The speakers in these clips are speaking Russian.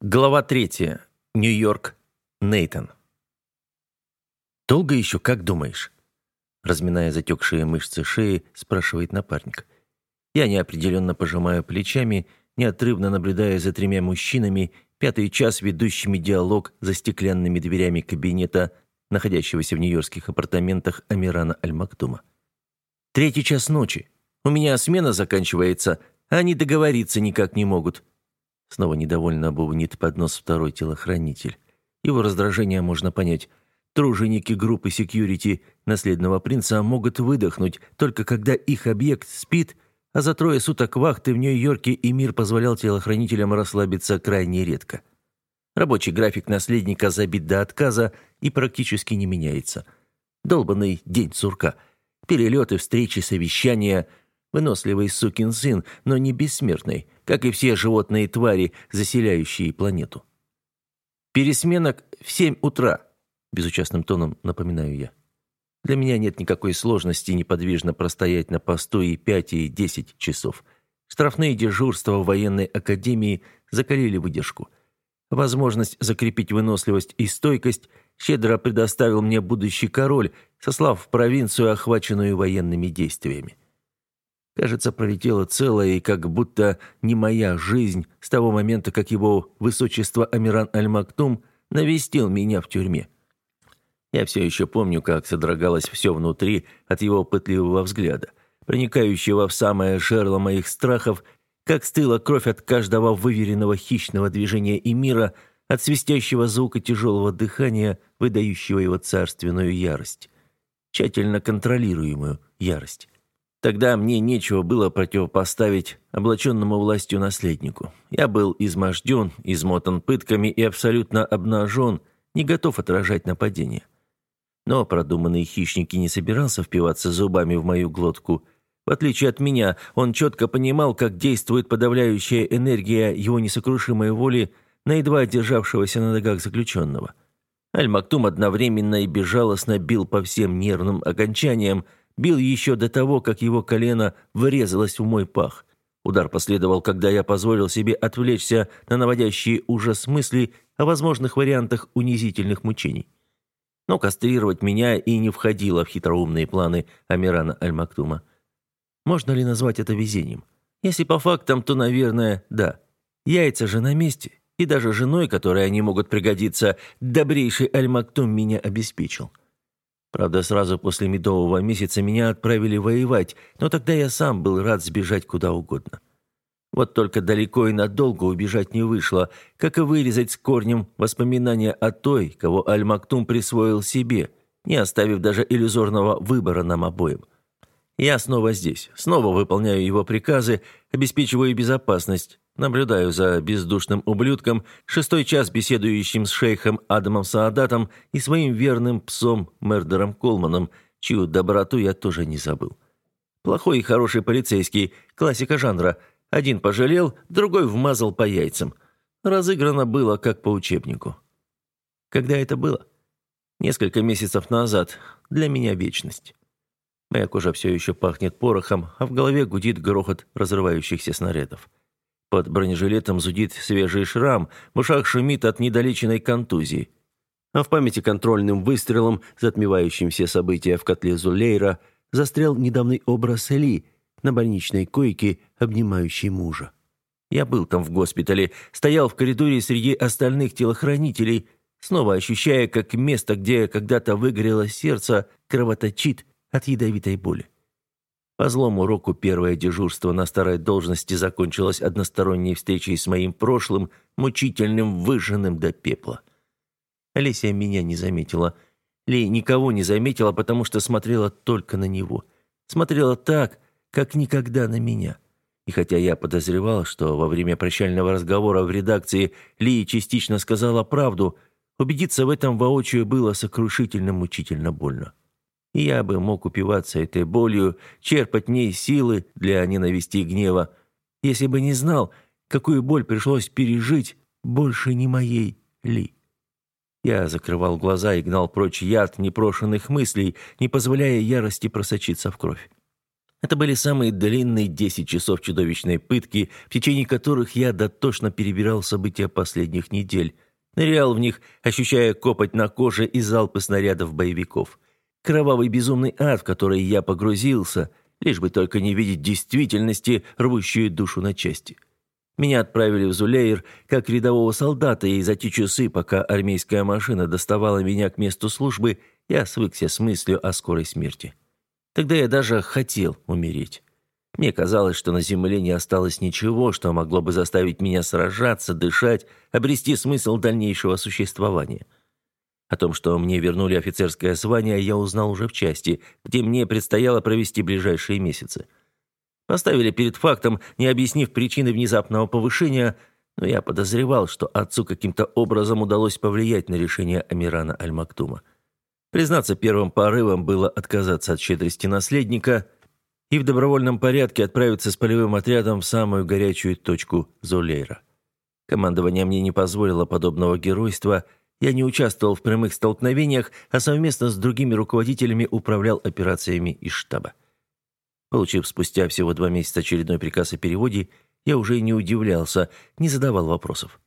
Глава третья. Нью-Йорк. Нейтон. «Долго еще, как думаешь?» Разминая затекшие мышцы шеи, спрашивает напарник. Я неопределенно пожимаю плечами, неотрывно наблюдая за тремя мужчинами, пятый час ведущими диалог за стеклянными дверями кабинета, находящегося в нью-йоркских апартаментах Амирана Аль-Мактума. «Третий час ночи. У меня смена заканчивается, а они договориться никак не могут». Снова недовольно бубнит под нос второй телохранитель. Его раздражение можно понять. Труженики группы секьюрити наследного принца могут выдохнуть, только когда их объект спит, а за трое суток вахты в Нью-Йорке и мир позволял телохранителям расслабиться крайне редко. Рабочий график наследника забит до отказа и практически не меняется. Долбанный день сурка. Перелеты, встречи, совещания – Выносливый сукин сын, но не бессмертный, как и все животные твари, заселяющие планету. «Пересменок в семь утра», – безучастным тоном напоминаю я. Для меня нет никакой сложности неподвижно простоять на посту и пять, и десять часов. Штрафные дежурства в военной академии закалили выдержку. Возможность закрепить выносливость и стойкость щедро предоставил мне будущий король, сослав в провинцию, охваченную военными действиями. Кажется, пролетела целая и как будто не моя жизнь с того момента, как его высочество Амиран Аль-Мактум навестил меня в тюрьме. Я все еще помню, как содрогалось все внутри от его пытливого взгляда, проникающего в самое жерло моих страхов, как стыла кровь от каждого выверенного хищного движения и мира, от свистящего звука тяжелого дыхания, выдающего его царственную ярость. Тщательно контролируемую ярость. Тогда мне нечего было противопоставить облаченному властью наследнику. Я был изможден, измотан пытками и абсолютно обнажен, не готов отражать нападение. Но продуманный хищник и не собирался впиваться зубами в мою глотку. В отличие от меня, он четко понимал, как действует подавляющая энергия его несокрушимой воли на едва державшегося на ногах заключенного. Аль-Мактум одновременно и безжалостно бил по всем нервным окончаниям, Бил еще до того, как его колено врезалось в мой пах. Удар последовал, когда я позволил себе отвлечься на наводящие ужас мысли о возможных вариантах унизительных мучений. Но кастрировать меня и не входило в хитроумные планы Амирана Аль-Мактума. Можно ли назвать это везением? Если по фактам, то, наверное, да. Яйца же на месте, и даже женой, которой они могут пригодиться, добрейший Аль-Мактум меня обеспечил. Правда, сразу после медового месяца меня отправили воевать, но тогда я сам был рад сбежать куда угодно. Вот только далеко и надолго убежать не вышло, как и вырезать с корнем воспоминания о той, кого Аль-Мактум присвоил себе, не оставив даже иллюзорного выбора нам обоим. Я снова здесь, снова выполняю его приказы, обеспечиваю безопасность, Наблюдаю за бездушным ублюдком, шестой час беседующим с шейхом Адамом Саадатом и своим верным псом Мердером Колманом, чью доброту я тоже не забыл. Плохой и хороший полицейский, классика жанра. Один пожалел, другой вмазал по яйцам. Разыграно было, как по учебнику. Когда это было? Несколько месяцев назад. Для меня вечность. Моя кожа все еще пахнет порохом, а в голове гудит грохот разрывающихся снарядов. Под бронежилетом зудит свежий шрам, в ушах шумит от недолеченной контузии. А в памяти контрольным выстрелом, затмевающим все события в котле Зулейра, застрял недавний образ Ли на больничной койке, обнимающей мужа. Я был там в госпитале, стоял в коридоре среди остальных телохранителей, снова ощущая, как место, где когда-то выгорело сердце, кровоточит от ядовитой боли. По злому уроку первое дежурство на старой должности закончилось односторонней встречей с моим прошлым, мучительным, выжженным до пепла. Олеся меня не заметила. Ли никого не заметила, потому что смотрела только на него. Смотрела так, как никогда на меня. И хотя я подозревал, что во время прощального разговора в редакции Ли частично сказала правду, убедиться в этом воочию было сокрушительно мучительно больно я бы мог упиваться этой болью, черпать в ней силы для ненависти и гнева, если бы не знал, какую боль пришлось пережить больше не моей Ли. Я закрывал глаза и гнал прочь яд непрошенных мыслей, не позволяя ярости просочиться в кровь. Это были самые длинные 10 часов чудовищной пытки, в течение которых я дотошно перебирал события последних недель, нырял в них, ощущая копоть на коже и залпы снарядов боевиков. Кровавый безумный ад, в который я погрузился, лишь бы только не видеть действительности, рвущую душу на части. Меня отправили в Зулейр как рядового солдата, и за те часы, пока армейская машина доставала меня к месту службы, я свыкся с мыслью о скорой смерти. Тогда я даже хотел умереть. Мне казалось, что на земле не осталось ничего, что могло бы заставить меня сражаться, дышать, обрести смысл дальнейшего существования. О том, что мне вернули офицерское звание, я узнал уже в части, где мне предстояло провести ближайшие месяцы. Поставили перед фактом, не объяснив причины внезапного повышения, но я подозревал, что отцу каким-то образом удалось повлиять на решение Амирана Аль-Мактума. Признаться, первым порывом было отказаться от щедрости наследника и в добровольном порядке отправиться с полевым отрядом в самую горячую точку Зулейра. Командование мне не позволило подобного геройства, я не участвовал в прямых столкновениях, а совместно с другими руководителями управлял операциями из штаба. Получив спустя всего два месяца очередной приказ о переводе, я уже не удивлялся, не задавал вопросов.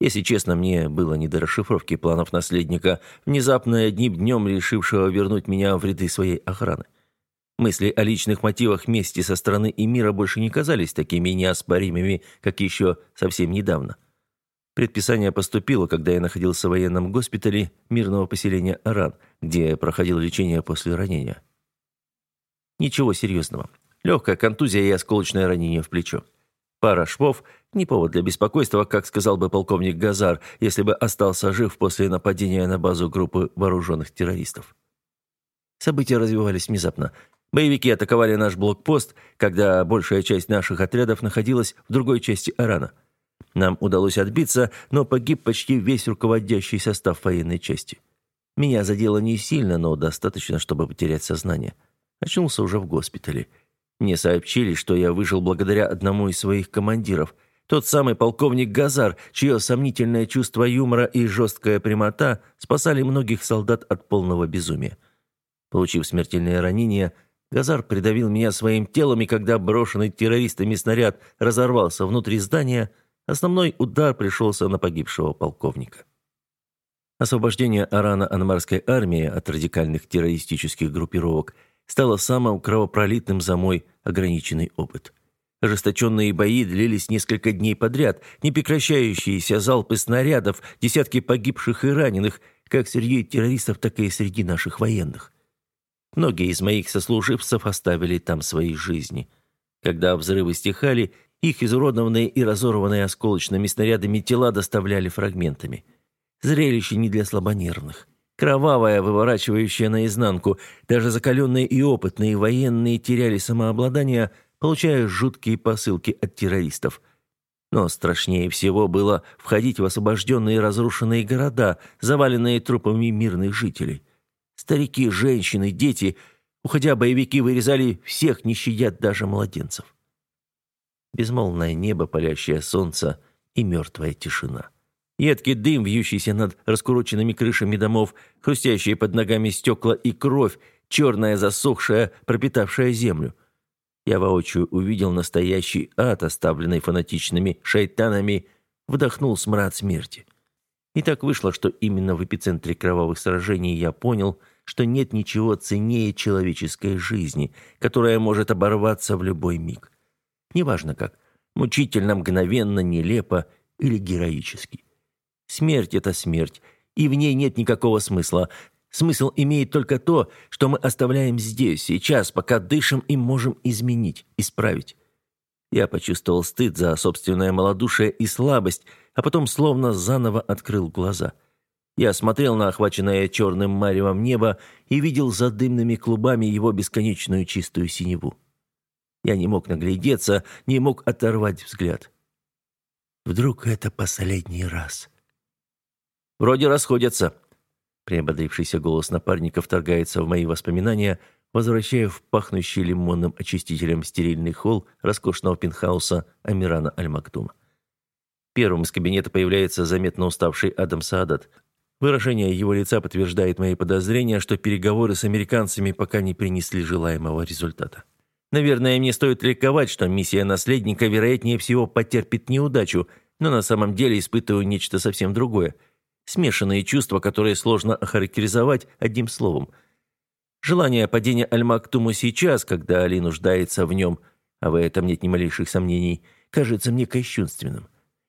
Если честно, мне было не до расшифровки планов наследника, внезапно одним днем решившего вернуть меня в ряды своей охраны. Мысли о личных мотивах мести со стороны и мира больше не казались такими неоспоримыми, как еще совсем недавно. Предписание поступило, когда я находился в военном госпитале мирного поселения Аран, где я проходил лечение после ранения. Ничего серьезного. Легкая контузия и осколочное ранение в плечо. Пара швов – не повод для беспокойства, как сказал бы полковник Газар, если бы остался жив после нападения на базу группы вооруженных террористов. События развивались внезапно. Боевики атаковали наш блокпост, когда большая часть наших отрядов находилась в другой части Арана. Нам удалось отбиться, но погиб почти весь руководящий состав военной части. Меня задело не сильно, но достаточно, чтобы потерять сознание. Очнулся уже в госпитале – мне сообщили, что я выжил благодаря одному из своих командиров. Тот самый полковник Газар, чье сомнительное чувство юмора и жесткая прямота спасали многих солдат от полного безумия. Получив смертельное ранение, Газар придавил меня своим телом, и когда брошенный террористами снаряд разорвался внутри здания, основной удар пришелся на погибшего полковника. Освобождение Арана Анмарской армии от радикальных террористических группировок – стало самым кровопролитным за мой ограниченный опыт. Ожесточенные бои длились несколько дней подряд, непрекращающиеся залпы снарядов, десятки погибших и раненых, как среди террористов, так и среди наших военных. Многие из моих сослуживцев оставили там свои жизни. Когда взрывы стихали, их изуродованные и разорванные осколочными снарядами тела доставляли фрагментами. Зрелище не для слабонервных кровавая, выворачивающая наизнанку. Даже закаленные и опытные военные теряли самообладание, получая жуткие посылки от террористов. Но страшнее всего было входить в освобожденные разрушенные города, заваленные трупами мирных жителей. Старики, женщины, дети, уходя, боевики вырезали всех, не щадят даже младенцев. Безмолвное небо, палящее солнце и мертвая тишина. Едкий дым, вьющийся над раскуроченными крышами домов, хрустящие под ногами стекла и кровь, черная засохшая, пропитавшая землю. Я воочию увидел настоящий ад, оставленный фанатичными шайтанами, вдохнул смрад смерти. И так вышло, что именно в эпицентре кровавых сражений я понял, что нет ничего ценнее человеческой жизни, которая может оборваться в любой миг. Неважно как, мучительно, мгновенно, нелепо или героически. Смерть – это смерть, и в ней нет никакого смысла. Смысл имеет только то, что мы оставляем здесь, сейчас, пока дышим и можем изменить, исправить. Я почувствовал стыд за собственное малодушие и слабость, а потом словно заново открыл глаза. Я смотрел на охваченное черным маревом небо и видел за дымными клубами его бесконечную чистую синеву. Я не мог наглядеться, не мог оторвать взгляд. Вдруг это последний раз. Вроде расходятся». Приободрившийся голос напарника вторгается в мои воспоминания, возвращая в пахнущий лимонным очистителем стерильный холл роскошного пентхауса Амирана Аль-Мактума. Первым из кабинета появляется заметно уставший Адам Саадат. Выражение его лица подтверждает мои подозрения, что переговоры с американцами пока не принесли желаемого результата. Наверное, мне стоит ликовать, что миссия наследника, вероятнее всего, потерпит неудачу, но на самом деле испытываю нечто совсем другое. Смешанные чувства, которые сложно охарактеризовать одним словом. Желание падения Аль-Мактуму сейчас, когда Али нуждается в нем, а в этом нет ни малейших сомнений, кажется мне кощунственным.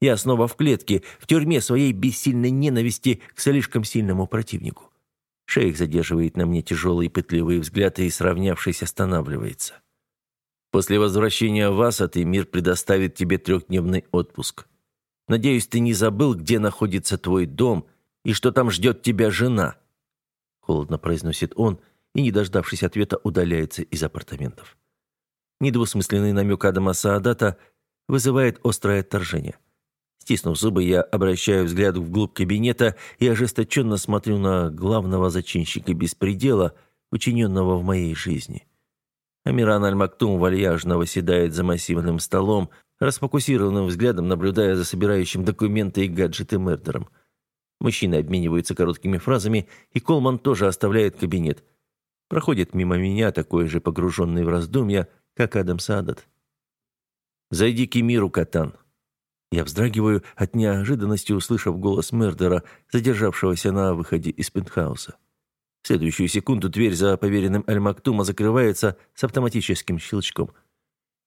Я снова в клетке, в тюрьме своей бессильной ненависти к слишком сильному противнику. Шейх задерживает на мне тяжелый пытливый взгляд и, сравнявшись, останавливается. После возвращения в Асад мир предоставит тебе трехдневный отпуск. Надеюсь, ты не забыл, где находится твой дом и что там ждет тебя жена?» Холодно произносит он и, не дождавшись ответа, удаляется из апартаментов. Недвусмысленный намек Адама Саадата вызывает острое отторжение. Стиснув зубы, я обращаю взгляд вглубь кабинета и ожесточенно смотрю на главного зачинщика беспредела, учиненного в моей жизни. Амиран Аль-Мактум вальяжно восседает за массивным столом, расфокусированным взглядом наблюдая за собирающим документы и гаджеты Мердером. Мужчины обмениваются короткими фразами, и Колман тоже оставляет кабинет. Проходит мимо меня, такой же погруженный в раздумья, как Адам Саадат. «Зайди к Эмиру, Катан», я вздрагиваю от неожиданности, услышав голос Мердера, задержавшегося на выходе из пентхауса. В следующую секунду дверь за поверенным Аль-Мактума закрывается с автоматическим щелчком.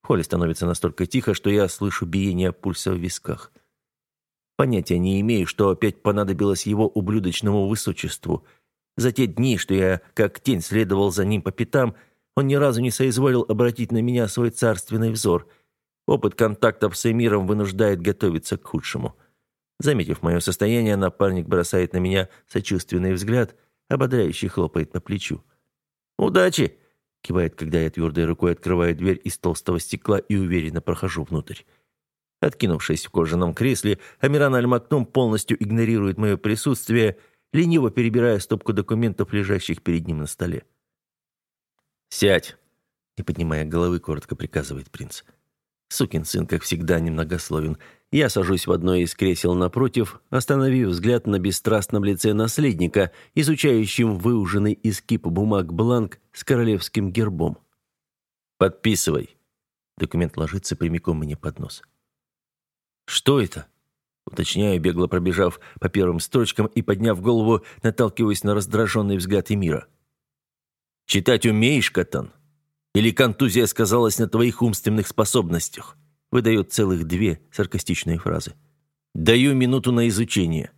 В холле становится настолько тихо, что я слышу биение пульса в висках. Понятия не имею, что опять понадобилось его ублюдочному высочеству. За те дни, что я как тень следовал за ним по пятам, он ни разу не соизволил обратить на меня свой царственный взор — Опыт контактов с эмиром вынуждает готовиться к худшему. Заметив мое состояние, напарник бросает на меня сочувственный взгляд, ободряющий хлопает по плечу. «Удачи!» — кивает, когда я твердой рукой открываю дверь из толстого стекла и уверенно прохожу внутрь. Откинувшись в кожаном кресле, Амиран Аль-Мактум полностью игнорирует мое присутствие, лениво перебирая стопку документов, лежащих перед ним на столе. «Сядь!» — не поднимая головы, коротко приказывает принц. «Принц!» Сукин сын, как всегда, немногословен. Я сажусь в одно из кресел напротив, остановив взгляд на бесстрастном лице наследника, изучающим выуженный из кипа бумаг бланк с королевским гербом. «Подписывай». Документ ложится прямиком мне под нос. «Что это?» Уточняю, бегло пробежав по первым строчкам и, подняв голову, наталкиваясь на раздраженный взгляд Эмира. «Читать умеешь, Катан?» Или контузия сказалась на твоих умственных способностях?» Выдает целых две саркастичные фразы. «Даю минуту на изучение».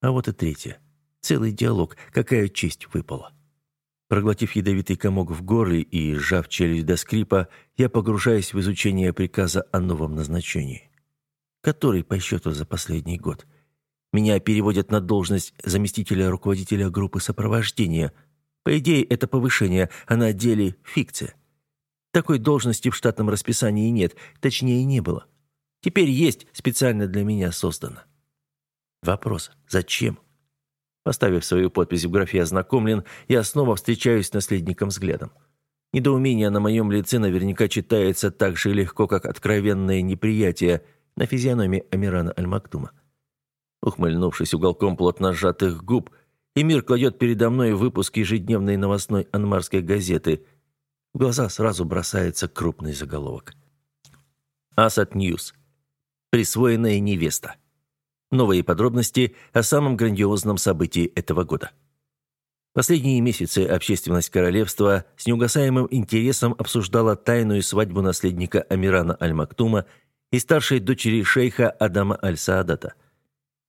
А вот и третья. Целый диалог. Какая честь выпала. Проглотив ядовитый комок в горле и сжав челюсть до скрипа, я погружаюсь в изучение приказа о новом назначении. Который по счету за последний год. Меня переводят на должность заместителя руководителя группы сопровождения – по идее, это повышение, а на деле фикция. Такой должности в штатном расписании нет, точнее, не было. Теперь есть, специально для меня создано. Вопрос, зачем? Поставив свою подпись в графе «Ознакомлен», я снова встречаюсь с наследником взглядом. Недоумение на моем лице наверняка читается так же легко, как откровенное неприятие на физиономии Амирана Аль-Мактума. Ухмыльнувшись уголком плотно сжатых губ, эмир кладет передо мной выпуск ежедневной новостной анмарской газеты. В глаза сразу бросается крупный заголовок. Asad News. Присвоенная невеста. Новые подробности о самом грандиозном событии этого года. Последние месяцы общественность королевства с неугасаемым интересом обсуждала тайную свадьбу наследника Амирана Аль-Мактума и старшей дочери шейха Адама Аль-Саадата –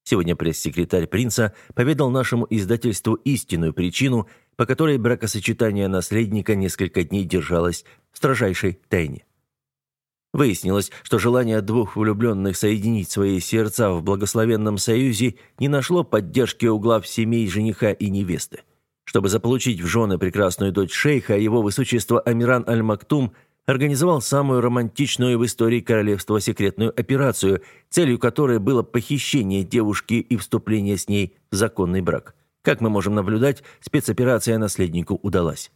Сегодня пресс-секретарь принца поведал нашему издательству истинную причину, по которой бракосочетание наследника несколько дней держалось в строжайшей тайне. Выяснилось, что желание двух влюбленных соединить свои сердца в благословенном союзе не нашло поддержки у глав семей жениха и невесты. Чтобы заполучить в жены прекрасную дочь шейха, его высочество Амиран Аль-Мактум – организовал самую романтичную в истории королевства секретную операцию, целью которой было похищение девушки и вступление с ней в законный брак. Как мы можем наблюдать, спецоперация наследнику удалась.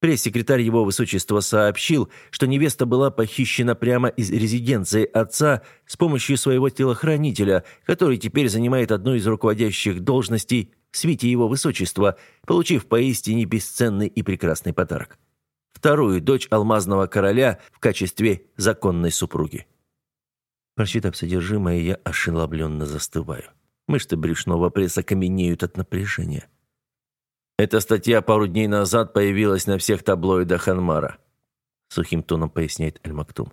Пресс-секретарь его высочества сообщил, что невеста была похищена прямо из резиденции отца с помощью своего телохранителя, который теперь занимает одну из руководящих должностей в свите его высочества, получив поистине бесценный и прекрасный подарок. Вторую дочь алмазного короля в качестве законной супруги. Прочитав содержимое, я ошеломленно застываю. Мышцы брюшного пресса каменеют от напряжения. Эта статья пару дней назад появилась на всех таблоидах Анмара. Сухим тоном поясняет Аль-Мактум.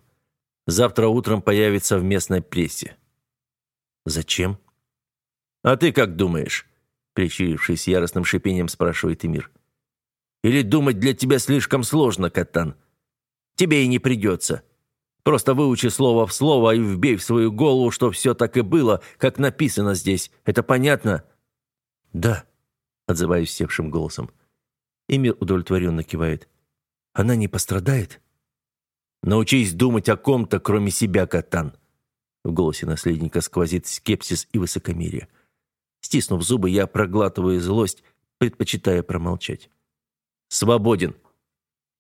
Завтра утром появится в местной прессе. Зачем? А ты как думаешь? Прищурившись яростным шипением, спрашивает Эмир. Или думать для тебя слишком сложно, Катан? Тебе и не придется. Просто выучи слово в слово и вбей в свою голову, что все так и было, как написано здесь. Это понятно?» «Да», — отзываюсь севшим голосом. Эмир удовлетворенно кивает. «Она не пострадает?» «Научись думать о ком-то, кроме себя, Катан». В голосе наследника сквозит скепсис и высокомерие. Стиснув зубы, я проглатываю злость, предпочитая промолчать. «Свободен!»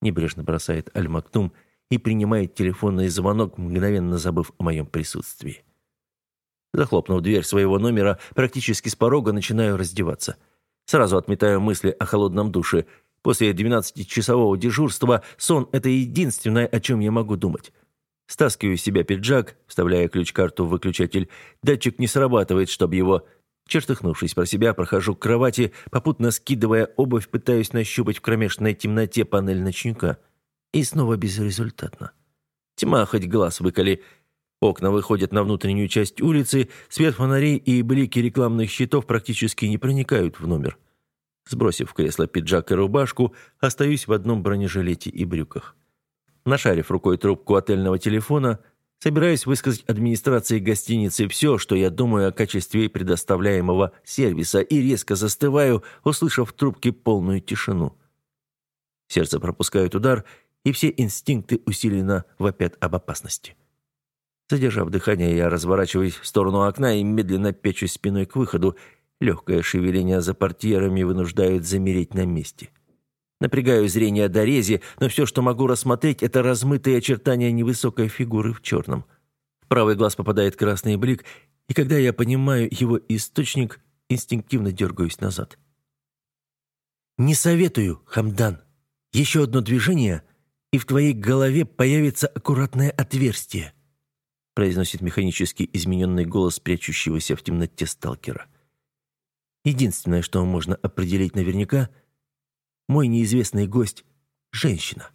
Небрежно бросает Аль-Мактум и принимает телефонный звонок, мгновенно забыв о моем присутствии. Захлопнув дверь своего номера, практически с порога начинаю раздеваться. Сразу отметаю мысли о холодном душе. После 12-часового дежурства сон – это единственное, о чем я могу думать. Стаскиваю с себя пиджак, вставляя ключ-карту в выключатель. Датчик не срабатывает, чтобы его... Чертыхнувшись про себя, прохожу к кровати, попутно скидывая обувь, пытаюсь нащупать в кромешной темноте панель ночника – и снова безрезультатно. Тьма хоть глаз выколи. Окна выходят на внутреннюю часть улицы, свет фонарей и блики рекламных щитов практически не проникают в номер. Сбросив в кресло пиджак и рубашку, остаюсь в одном бронежилете и брюках. Нашарив рукой трубку отельного телефона, собираюсь высказать администрации гостиницы все, что я думаю о качестве предоставляемого сервиса, и резко застываю, услышав в трубке полную тишину. Сердце пропускает удар, и все инстинкты усиленно вопят об опасности. Задержав дыхание, я разворачиваюсь в сторону окна и медленно печусь спиной к выходу. Легкое шевеление за портьерами вынуждают замереть на месте. Напрягаю зрение до рези, но все, что могу рассмотреть, это размытые очертания невысокой фигуры в черном. В правый глаз попадает красный блик, и когда я понимаю его источник, инстинктивно дергаюсь назад. «Не советую, Хамдан. Еще одно движение — и в твоей голове появится аккуратное отверстие», произносит механически измененный голос прячущегося в темноте сталкера. Единственное, что можно определить наверняка, мой неизвестный гость — женщина.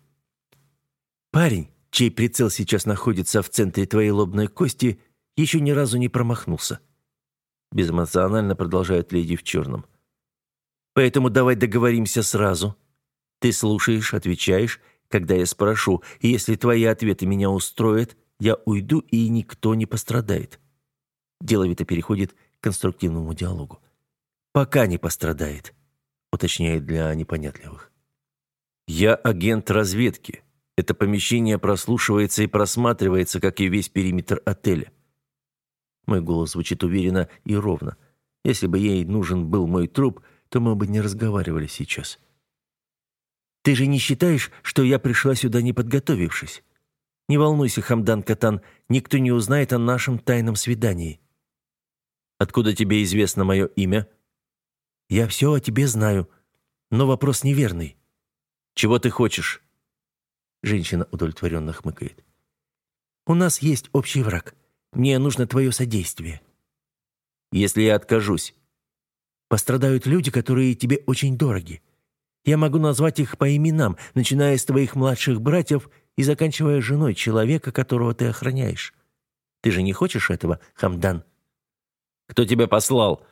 Парень, чей прицел сейчас находится в центре твоей лобной кости, еще ни разу не промахнулся. Безэмоционально продолжает леди в черном. Поэтому давай договоримся сразу. Ты слушаешь, отвечаешь когда я спрошу, и если твои ответы меня устроят, я уйду, и никто не пострадает. Деловито переходит к конструктивному диалогу. «Пока не пострадает», — уточняет для непонятливых. «Я агент разведки. Это помещение прослушивается и просматривается, как и весь периметр отеля». Мой голос звучит уверенно и ровно. Если бы ей нужен был мой труп, то мы бы не разговаривали сейчас. Ты же не считаешь, что я пришла сюда не подготовившись? Не волнуйся, Хамдан Катан, никто не узнает о нашем тайном свидании. Откуда тебе известно мое имя? Я все о тебе знаю, но вопрос неверный. Чего ты хочешь? Женщина удовлетворенно хмыкает. У нас есть общий враг. Мне нужно твое содействие. Если я откажусь, пострадают люди, которые тебе очень дороги. Я могу назвать их по именам, начиная с твоих младших братьев и заканчивая женой человека, которого ты охраняешь. Ты же не хочешь этого, Хамдан? Кто тебя послал?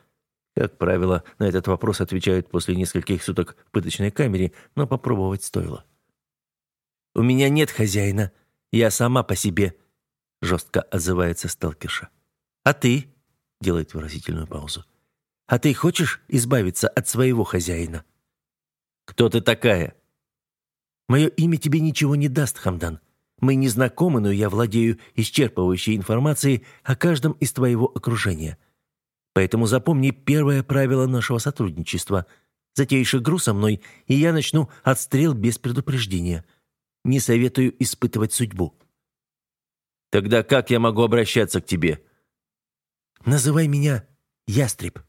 Как правило, на этот вопрос отвечают после нескольких суток в пыточной камере, но попробовать стоило. У меня нет хозяина. Я сама по себе, жестко отзывается сталкерша. А ты? делает выразительную паузу. А ты хочешь избавиться от своего хозяина? «Кто ты такая?» «Мое имя тебе ничего не даст, Хамдан. Мы не знакомы, но я владею исчерпывающей информацией о каждом из твоего окружения. Поэтому запомни первое правило нашего сотрудничества. Затеешь игру со мной, и я начну отстрел без предупреждения. Не советую испытывать судьбу». «Тогда как я могу обращаться к тебе?» «Называй меня Ястреб».